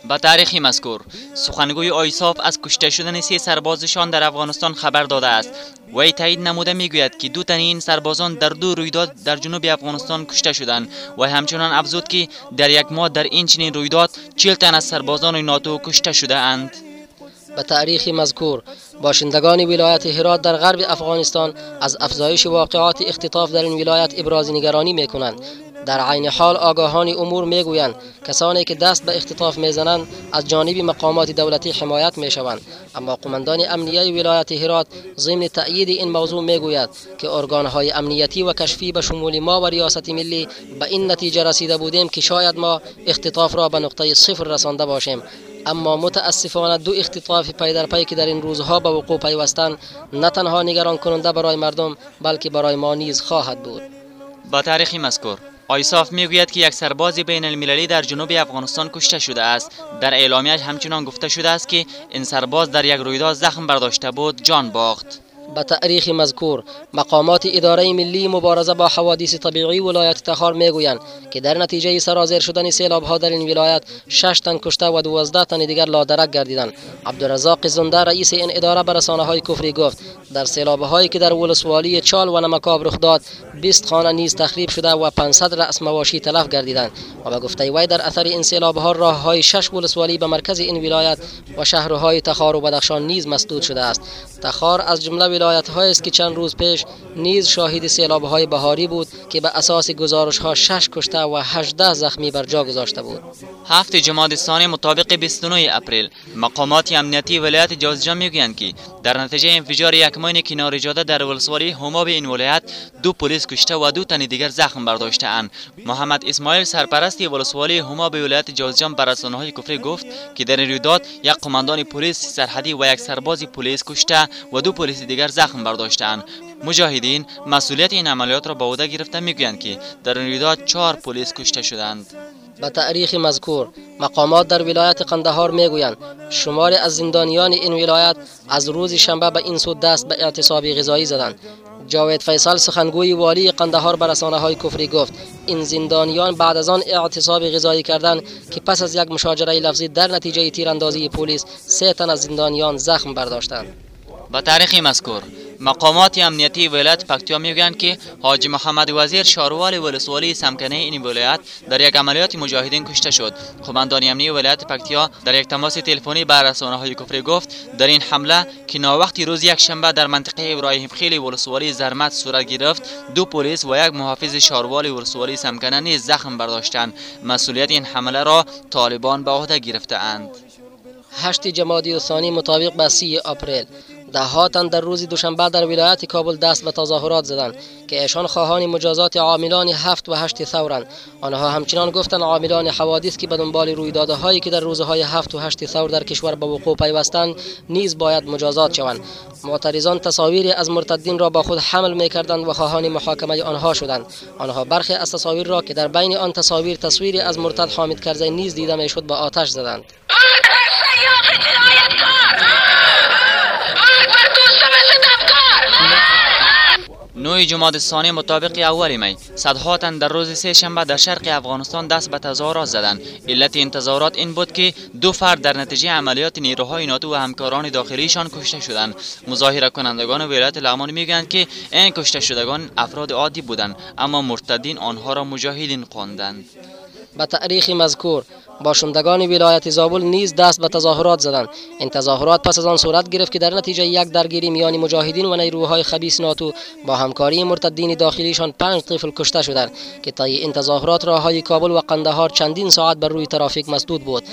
با تاریخ مذکور. سخنگوی آیساف از کشته شدن سه سربازشان در افغانستان خبر داده است. وی تایید نموده می‌گوید که دو تن این سربازان در دو رویداد در جنوب افغانستان کشته شدند و همچنان افزود که در یک ماه در این چنین رویداد چهل تن از سربازان ناتو کشته شده اند. به تاریخ مذکور باشندگان ولایت هرات در غرب افغانستان از افزایش واقعات اختطاف در این ولایت ابراز نگرانی می کنند در عین حال آگاهان امور می‌گویند. کسانی که دست به اختطاف می‌زنند از جانب مقامات دولتی حمایت می‌شوند. اما قماندان امنیه ولایت هرات ضمن تأیید این موضوع می‌گوید که ارگانهای امنیتی و کشفی به شمول ما و ریاست ملی به این نتیجه رسیده بودیم که شاید ما اختطاف را به نقطه صفر رسانده باشیم. اما متاسفانه دو اختطاف پی در پی که در این روزها به وقوع پیوستند نه تنها نگران کننده برای مردم بلکه برای ما نیز خواهد بود. با تاریخ مذکور. آیساف می‌گوید که یک سرباز بین المللی در جنوب افغانستان کشته شده است. در اعلامیه همچنان گفته شده است که این سرباز در یک رویداد زخم برداشته بود جان باخت. به تاریخ مذکور مقامات اداره ملی مبارزه با حوادث طبیعی ولایت تخار می‌گویند که در نتیجه سرازیر شدن سیلاب ها در این ولایت 6 تن کشته و 12 تن دیگر لادرک گردیدند. عبدالرزاق زنده رئیس این اداره به رسانه های کفری گفت در سیلاب هایی که در ولسوالی چال و نمکاب رخ داد 20 خانه نیز تخریب شده و 500 رأس مواشی تلف گردیدند و به گفته وی در اثر این سیلاب ها راه های شش ولسوالی به مرکز این ولایت و شهرهای تخار و بدخشان نیز مسدود شده است. تخار از جمله ولایت است که چند روز پیش نیز شاهد سیلاب های بهاری بود که به اساس گزارش ها 6 کشته و 18 زخمی بر جا گذاشته بود. هفت جمادی ثانی مطابق 29 اپریل مقامات امنیتی ولایت جوزجان می‌گویند که در نتیجه انفجار یک ماین کنار جاده در ولسوالی خماب این ولایت دو پلیس کشته و دو تن دیگر زخم برداشته اند محمد اسماعیل سرپرست ولسوالی خماب ولایت جوزجان بر های کفری گفت که در این رویداد یک قماندان پلیس سرحدی و یک سرباز پلیس کشته و دو پلیس دیگر زخم برداشتند مجاهدین مسئولیت این عملیات را به عهده گرفته می‌گویند که در این رویداد چهار پلیس کشته شدند به تاریخ مذکور مقامات در ولایت قندهار می‌گویند شماری از زندانیان این ولایت از روز شنبه به این سود دست به اعتصاب غذایی زدند. جاوید فیصل سخنگوی والی قندهار به رسانه های کفری گفت این زندانیان بعد از آن اعتصاب غذایی کردند که پس از یک مشاجره لفظی در نتیجه تیراندازی پلیس سه تن از زندانیان زخم برداشتند. با تاریخ مذکور. مقامات امنیتی ولایت پکتیا می‌گویند که حاجی محمد وزیر شاروال ولسوالی سمکنه این ولایت در یک عملیات مجاهدین کشته شد. قماندان امنی ولایت پکتیا در یک تماس تلفنی بر رسانه های کفری گفت در این حمله که ناوقتی روز یک شنبه در منطقه ابراهیم خیلی ولسوالی زرمت صورت گرفت دو پلیس و یک محافظ شاروال ولسوالی سمکنه نیز زخم برداشتند. مسئولیت این حمله را طالبان به عهده گرفتهاند. 8 جمادی الثانی مطابق به 30 اپریل. ده تن در روز دوشنبه در ولایت کابل دست به تظاهرات زدند که ایشان خواهان مجازات عاملان هفت و هشت ثورند آنها همچنان گفتند عاملان حوادث که به دنبال رویدادهایی که در روزهای هفت و هشت ثور در کشور به وقوع پیوستند نیز باید مجازات شوند. معترضان تصاویری از مرتدین را با خود حمل می کردند و خواهان محاکمه آنها شدند. آنها برخی از تصاویر را که در بین آن تصاویر تصویری از مرتد حامد کرزی نیز دیده می‌شد به آتش زدند. نوی جماد ثانی مطابق اول می. صدها تن در روز سه شنبه در شرق افغانستان دست به تظاهرات زدند علت این تظاهرات این بود که دو فرد در نتیجه عملیات نیروهای ناتو و همکاران داخلیشان کشته شدند مظاهره کنندگان ولایت لغمان می‌گویند که این کشته شدگان افراد عادی بودند اما مرتدین آنها را مجاهدین خواندند. به تاریخ مذکور باشندگان ولایت زابل نیز دست به تظاهرات زدند. این تظاهرات پس از آن صورت گرفت که در نتیجه یک درگیری میان مجاهدین و نیروهای خبیث ناتو با همکاری مرتدین داخلیشان پنج طفل کشته شدند که طی این تظاهرات راههای کابل و قندهار چندین ساعت بر روی ترافیک مسدود بود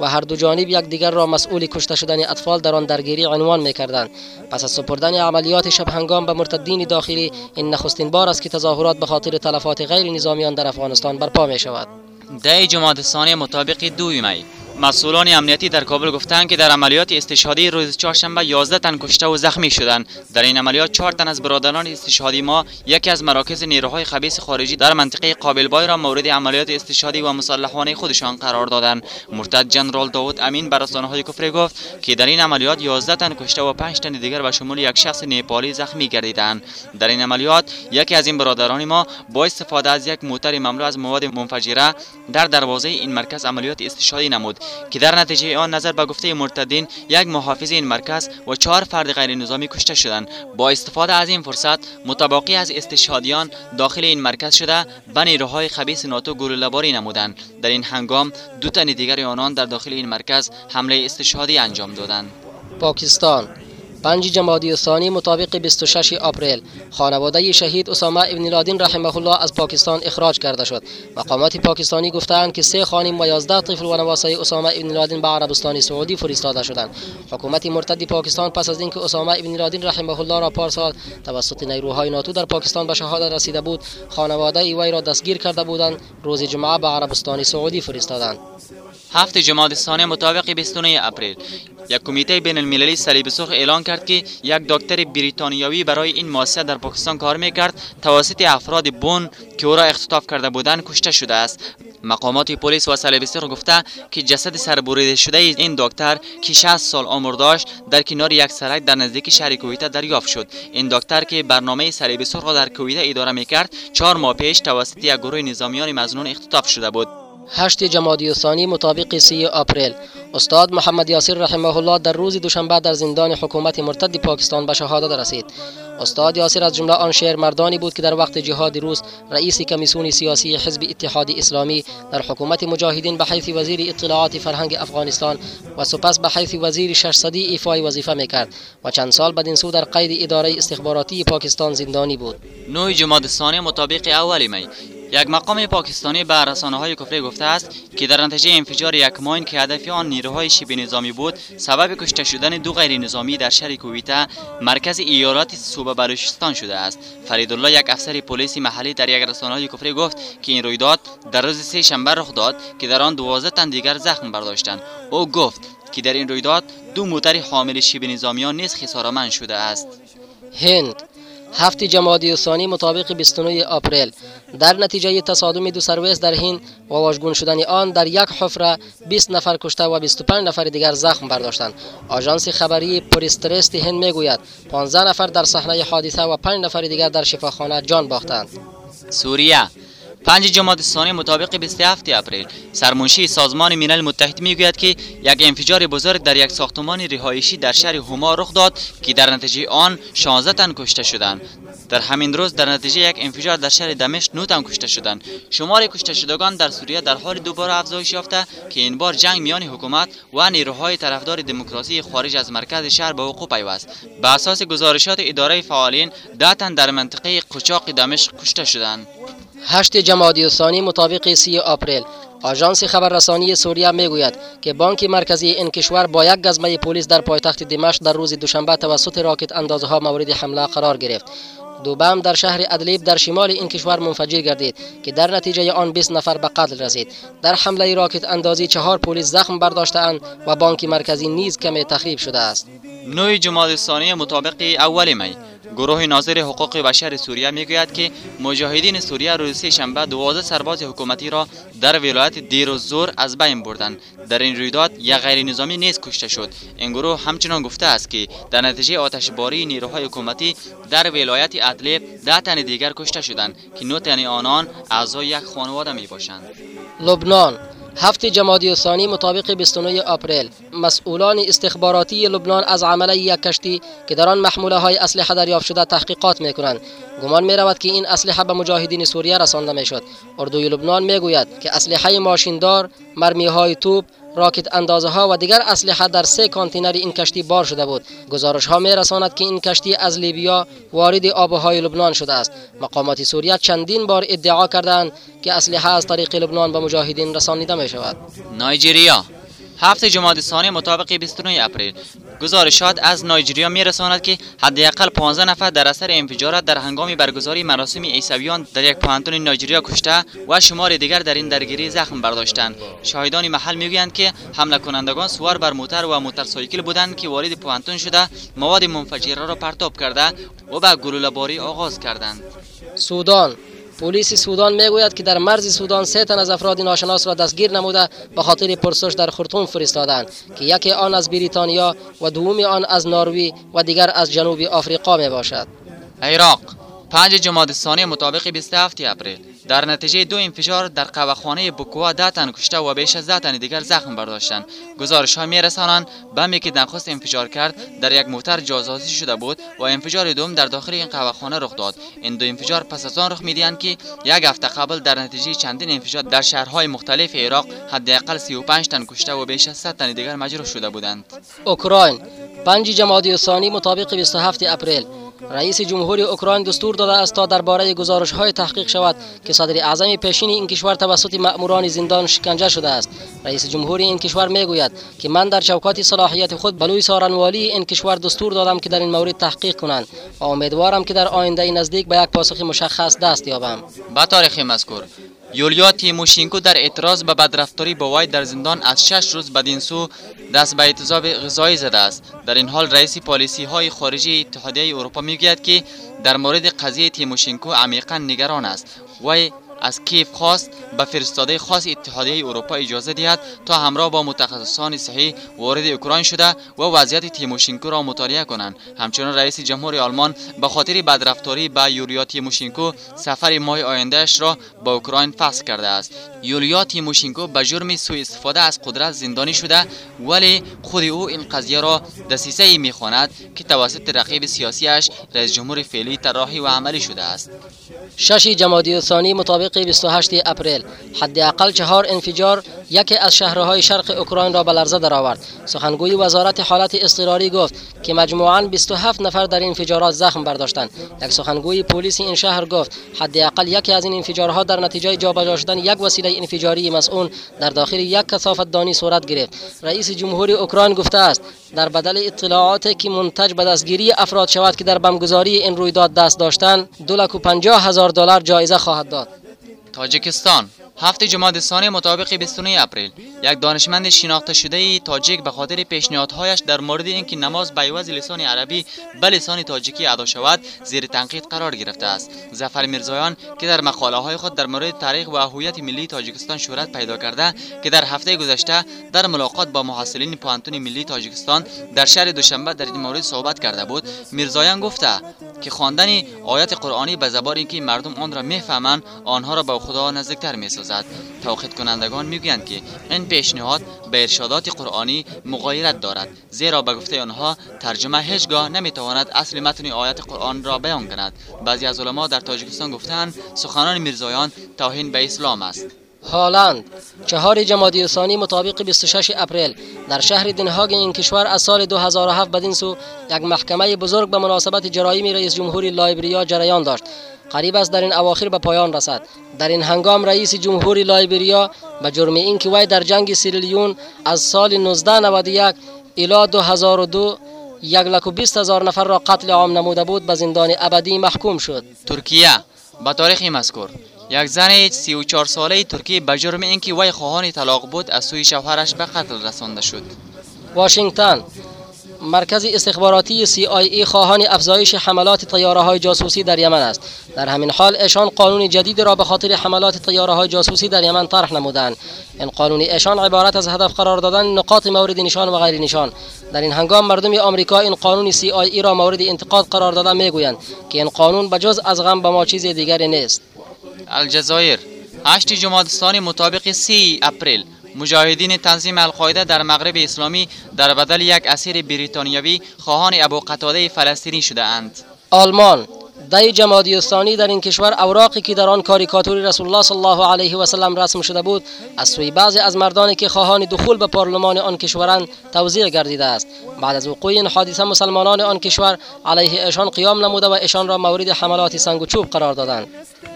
و هر دو جانب یکدیگر را مسئول کشته شدن اطفال در آن درگیری عنوان می‌کردند. پس از سپردن عملیات شب هنگام به مرتدین داخلی این نخستین بار است که تظاهرات به خاطر تلفات غیر نظامیان در افغانستان برپا می شود ده جماد ثانی مطابق دوی می مسئولان امنیتی در کابل گفتند که در عملیات استشهادی روز چهارشنبه 11 تن کشته و زخمی شدند. در این عملیات 4 تن از برادران استشهادی ما یکی از مراکز نیروهای خبیث خارجی در منطقه قابلبای را مورد عملیات استشهادی و مسلحانه خودشان قرار دادند. مرتد جنرال داوود امین بر های کفر گفت که در این عملیات 11 تن کشته و 5 تن دیگر به شمول یک شخص نیپالی زخمی گردیدند. در این عملیات یکی از این برادران ما با استفاده از یک موتر مملو از مواد منفجره در دروازه این مرکز عملیات استشهادی نمود. که در نتیجه آن نظر به گفته مرتدین یک محافظ این مرکز و چهار فرد غیر نظامی کشته شدند. با استفاده از این فرصت متباقی از استشهادیان داخل این مرکز شده به نیروهای خبیث ناتو گلوله‌باری نمودند. در این هنگام دو تن دیگر آنان در داخل این مرکز حمله استشهادی انجام دادند. پاکستان 5 جمادی ثانی مطابق 26 آپریل خانواده شهید اسامه ابن لادن رحمه الله از پاکستان اخراج کرده شد. مقامات پاکستانی گفتند که سه خانم و 11 طفل و نواسه اسامه ابن لادن به عربستان سعودی فرستاده شدند. حکومت مرتد پاکستان پس از اینکه اسامه ابن لادن رحمه الله را پارسال توسط نیروهای ناتو در پاکستان به شهادت رسیده بود خانواده وی را دستگیر کرده بودند روز جمعه به عربستان سعودی فرستادند. هفت جماد ثانی مطابق 29 اپریل. یک کمیته بین المللی صلیب سرخ اعلان کرد که یک دکتر بریتانیایی برای این مؤسسه در پاکستان کار می‌کرد. توسط افراد بون که او را اختطاف کرده بودند کشته شده است. مقامات پلیس و صلیب سرخ گفته که جسد سربریده شده این دکتر که 60 سال عمر داشت در کنار یک سرک در نزدیک شهر کویته دریافت شد. این دکتر که برنامه صلیب سرخ را در کویته اداره می‌کرد چهار ماه پیش توسط یک گروه نظامیان مزنون اختطاف شده بود. 8 جمادی ثانی مطابق 3 آپریل. استاد محمد یاسر رحمه الله در روز دوشنبه در زندان حکومت مرتد پاکستان به شهادت رسید. استاد یاسر از جمله آن شهر مردانی بود که در وقت جهاد روز رئیس کمیسیون سیاسی حزب اتحاد اسلامی در حکومت مجاهدین به حیث وزیر اطلاعات فرهنگ افغانستان و سپس به حیث وزیر ششصدی ایفای وظیفه می‌کرد و چند سال بدین سو در قید اداره استخباراتی پاکستان زندانی بود. نوی جماد ثانی مطابق اولی می. یک مقام پاکستانی به رسانه های کفری گفته است که در نتیجه انفجار یک ماین که هدف آن نیروهای شبه نظامی بود سبب کشته شدن دو غیر نظامی در شهر کویته مرکز ایالات صوبه بلوچستان شده است. فریدالله یک افسر پلیس محلی در یک رسانه های کفری گفت که این رویداد در روز سه شنبه رخ داد که در آن دوازده تن دیگر زخم برداشتند. او گفت که در این رویداد دو موتر حامل شبه نظامیان نیز خسارمند شده است. هند هفت جمادی ثانی مطابق 29 آپریل در نتیجه تصادم دو سرویس در هند و واژگون شدن آن در یک حفره 20 نفر کشته و 25 نفر دیگر زخم برداشتند. آژانس خبری پرسترست هند می‌گوید 15 نفر در صحنه حادثه و 5 نفر دیگر در شفاخانه جان باختند. سوریه. پنج جماد ثانی مطابق 27 اپریل. سرمنشی سازمان ملل متحد می‌گوید که یک انفجار بزرگ در یک ساختمان رهایشی در شهر هما رخ داد که در نتیجه آن 16 تن کشته شدند. در همین روز در نتیجه یک انفجار در شهر دمشق 9 تن کشته شدند. شمار کشته شدگان در سوریه در حال دوباره افزایش یافته که این بار جنگ میان حکومت و نیروهای طرفدار دموکراسی خارج از مرکز شهر به وقوع پیوست. به اساس گزارشات اداره فعالین ده تن در منطقه قچاق دمشق کشته شدند. هشت جمادی الثانی مطابق سی آپریل. آژانس خبررسانی سوریه می‌گوید که بانک مرکزی این کشور با یک گزمه پلیس در پایتخت دمشق در روز دوشنبه توسط راکت اندازها مورد حمله قرار گرفت. دو بم در شهر ادلیب در شمال این کشور منفجر گردید که در نتیجه آن 20 نفر به قتل رسید. در حمله راکت اندازی چهار پلیس زخم برداشتهاند و بانک مرکزی نیز کمی تخریب شده است. نوی جمادی الثانی مطابق اول می. گروه ناظر حقوق بشر سوریه می‌گوید که مجاهدین سوریه روز سه شنبه دوازده سرباز حکومتی را در ولایت دیر و زور از بین بردند. در این رویداد یک غیر نظامی نیز کشته شد. این گروه همچنان گفته است که در نتیجه آتشباری نیروهای حکومتی در ولایت ادلب ده تن دیگر کشته شدند که تن آنان اعضای یک خانواده می باشند لبنان. هفت جمادی ثانی مطابق 29 آپریل مسئولان استخباراتی لبنان از عمل یک کشتی که در آن محموله های اسلحه دریافت شده تحقیقات می کنند گمان می رود که این اسلحه به مجاهدین سوریه رسانده می شد اردوی لبنان می گوید که اسلحه ماشیندار مرمی های توپ راکت اندازه ها و دیگر اسلحه در سه کانتینر این کشتی بار شده بود. گزارش ها می رساند که این کشتی از لیبیا وارد آبهای لبنان شده است. مقامات سوریه چندین بار ادعا کردند که اسلحه از طریق لبنان به مجاهدین رسانیده می شود نایجیریا. هفته جمادی ثانی مطابق 29 اپریل. گزارشات از نایجریا میرساند که حداقل 15 نفر در اثر انفجارات در هنگام برگزاری مراسم عیسویان در یک پانتون نایجریا کشته و شمار دیگر در این درگیری زخم برداشتند. شاهدان محل می‌گویند که حمله کنندگان سوار بر موتر و موتورسایکل بودند که وارد پانتون شده مواد منفجره را پرتاب کرده و به گلوله باری آغاز کردند. سودان پلیس سودان می‌گوید که در مرز سودان سه تن از افراد ناشناس را دستگیر نموده به خاطر پرسش در خرطوم فرستادند که یکی آن از بریتانیا و دومی آن از ناروی و دیگر از جنوب آفریقا می باشد عراق 5 جمادی ثانی مطابق 27 اپریل در نتیجه دو انفجار در قهوهخانه بوکوا ده تن کشته و بیش از ده تن دیگر زخم برداشتند گزارش ها میرسانند بمی که نخست انفجار کرد در یک موتر جاسازی شده بود و انفجار دوم در داخل این قهوهخانه رخ داد این دو انفجار پس از آن رخ می‌دهند که یک هفته قبل در نتیجه چندین انفجار در شهرهای مختلف عراق حداقل 35 تن کشته و بیش از 100 تن دیگر مجروح شده بودند اوکراین 5 جمادی الثانی مطابق 27 اپریل رئیس جمهوری اوکراین دستور داده است تا درباره گزارش های تحقیق شود که صدر اعظم پیشین این کشور توسط مأموران زندان شکنجه شده است. رئیس جمهوری این کشور می‌گوید که من در چوکات صلاحیت خود بلوی سارنوالی این کشور دستور دادم که در این مورد تحقیق کنند و امیدوارم که در آینده نزدیک به یک پاسخ مشخص دست یابم. با تاریخ مذکور. یولیا تیموشینکو در اعتراض به بدرفتاری با وی در زندان از شش روز بدین سو دست به اعتصاب غذایی زده است. در این حال رئیس پالیسی های خارجی اتحادیه اروپا می‌گوید که در مورد قضیه تیموشینکو عمیقا نگران است. وی از کیف خواست به فرستاده خاص اتحادیه اروپا اجازه دهد تا همراه با متخصصان صحی وارد اوکراین شده و وضعیت تیموشینکو را مطالعه کنند. همچنان رئیس جمهور آلمان به خاطر بدرفتاری به یولیا تیموشینکو سفر ماه آیندهش را به اوکراین فسخ کرده است. یولیا تیموشینکو به جرم سوء استفاده از قدرت زندانی شده ولی خود او این قضیه را دسیسه می‌خواند که توسط رقیب سیاسیش رئیس جمهور فعلی طراحی و عملی شده است. شش جمادی الثانی مطابق 28 اپریل. حداقل چهار انفجار یکی از شهرهای شرق اوکراین را به لرزه درآورد. سخنگوی وزارت حالت اضطراری گفت که مجموعاً 27 نفر در این انفجارات زخم برداشتند. یک سخنگوی پلیس این شهر گفت حداقل یکی از این انفجارها در نتیجه جابجا شدن یک وسیله انفجاری مسئول در داخل یک کثافت دانی صورت گرفت. رئیس جمهوری اوکراین گفته است در بدل اطلاعاتی که منتج به دستگیری افراد شود که در بمگذاری این رویداد دست داشتند دو و هزار دلار جایزه خواهد داد. tojikiston. هفته جمادی ثانی مطابق 29 اپریل یک دانشمند شناخته شده تاجیک به خاطر پیشنهادهایش در مورد اینکه نماز به عوض لسان عربی به لسان تاجیکی ادا شود زیر تنقید قرار گرفته است. ظفر میرزایان که در مقاله های خود در مورد تاریخ و هویت ملی تاجیکستان شهرت پیدا کرده که در هفته گذشته در ملاقات با محصلین پانتون ملی تاجیکستان در شهر دوشنبه در این مورد صحبت کرده بود. میرزایان گفته که خواندن آیات قرآنی به زبان اینکه مردم آن را می‌فهمند آنها را به خدا نزدیکتر می‌سازد. توقید کنندگان می‌گویند که این پیشنهاد به ارشادات قرآنی مغایرت دارد زیرا به گفته آنها ترجمه هیچگاه نمی‌تواند اصل متن آیات قرآن را بیان کند. بعضی از علما در تاجیکستان گفتند سخنان میرزایان توهین به اسلام است. هالند چهار جمادی ثانی مطابق 26 اپریل در شهر دنهاگ این کشور از سال 2007 بدین سو یک محکمه بزرگ به مناسبت جرایم رئیس جمهوری لایبریا جریان داشت. قریب است در این اواخر به پایان رسد. در این هنگام رئیس جمهوری لایبریا به جرم اینکه وی در جنگ سیریلیون از سال 1991 الی 2002 یک لک و بیست هزار نفر را قتل عام نموده بود به زندان ابدی محکوم شد. ترکیه با تاریخ مذکور. یک زن 34 ساله ترکی به جرم اینکه وی خواهان طلاق بود از سوی شوهرش به قتل رسانده شد. واشنگتن مرکز استخباراتی CIA خواهان افزایش حملات طیاره های جاسوسی در یمن است. در همین حال ایشان قانون جدید را به خاطر حملات طیاره های جاسوسی در یمن طرح نمودند. این قانون ایشان عبارت از هدف قرار دادن نقاط مورد نشان و غیر نشان. در این هنگام مردم آمریکا این قانون CIA را مورد انتقاد قرار داده می‌گویند که این قانون بجز از غم به ما چیز دیگری نیست. الجزایر 8 جمادی مطابق 3 اپریل مجاهدین تنظیم القاعده در مغرب اسلامی در بدل یک اسیر بریتانیوی خواهان ابو قتاده فلسطینی شده اند. آلمان دای جمادی الثانی در این کشور اوراقی که در آن کاریکاتوری رسول الله صلی الله علیه و سلم رسم شده بود از سوی بعضی از مردانی که خواهان دخول به پارلمان آن کشورند توزیع گردیده است بعد از وقوع این حادثه مسلمانان آن کشور علیه ایشان قیام نموده و ایشان را مورد حملات سنگ و چوب قرار دادند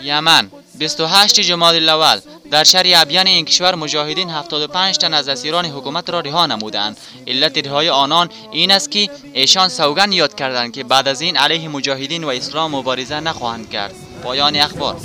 یمن 28 جمادی الاول در شهر ابیان این کشور مجاهدین 75 تن از اسیران حکومت را رها نمودند. علت رهایی آنان این است که ایشان سوگن یاد کردند که بعد از این علیه مجاهدین و اسلام مبارزه نخواهند کرد. پایان أخبار.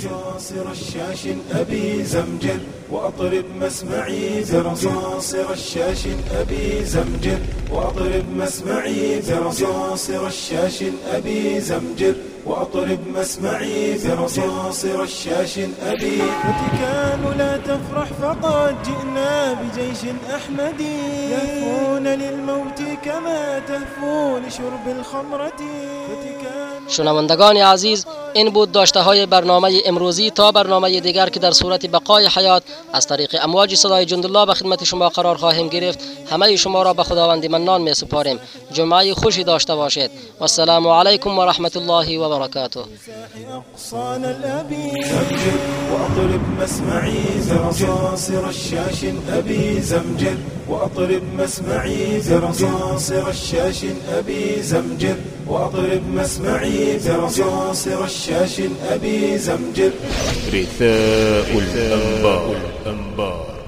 وأطرب مسمعي برصاص رشاش أبي زمجر وأطرب مسمعي برصاص رشاش أبي زمجر وأطرب مسمعي برصاص رشاش أبي فتكان لا تفرح فقد جئنا بجيش أحمدي يهفون للموت كما تهفو لشرب الخمرة. شنوندگان عزیز این بود داشته های برنامه امروزی تا برنامه دیگر که در صورت بقای حیات از طریق امواج صدای جندالله به خدمت شما قرار خواهیم گرفت. همه شما را به خداوند منان می سپاریم جمعه خوشی داشته باشید. و السلام علیکم و رحمت الله و برکاته. وأطرب مسمعي برصاص رشاش أبي زمجر. وأطرب مسمعي سير صاصر أبي زمجر رثاء الأنبار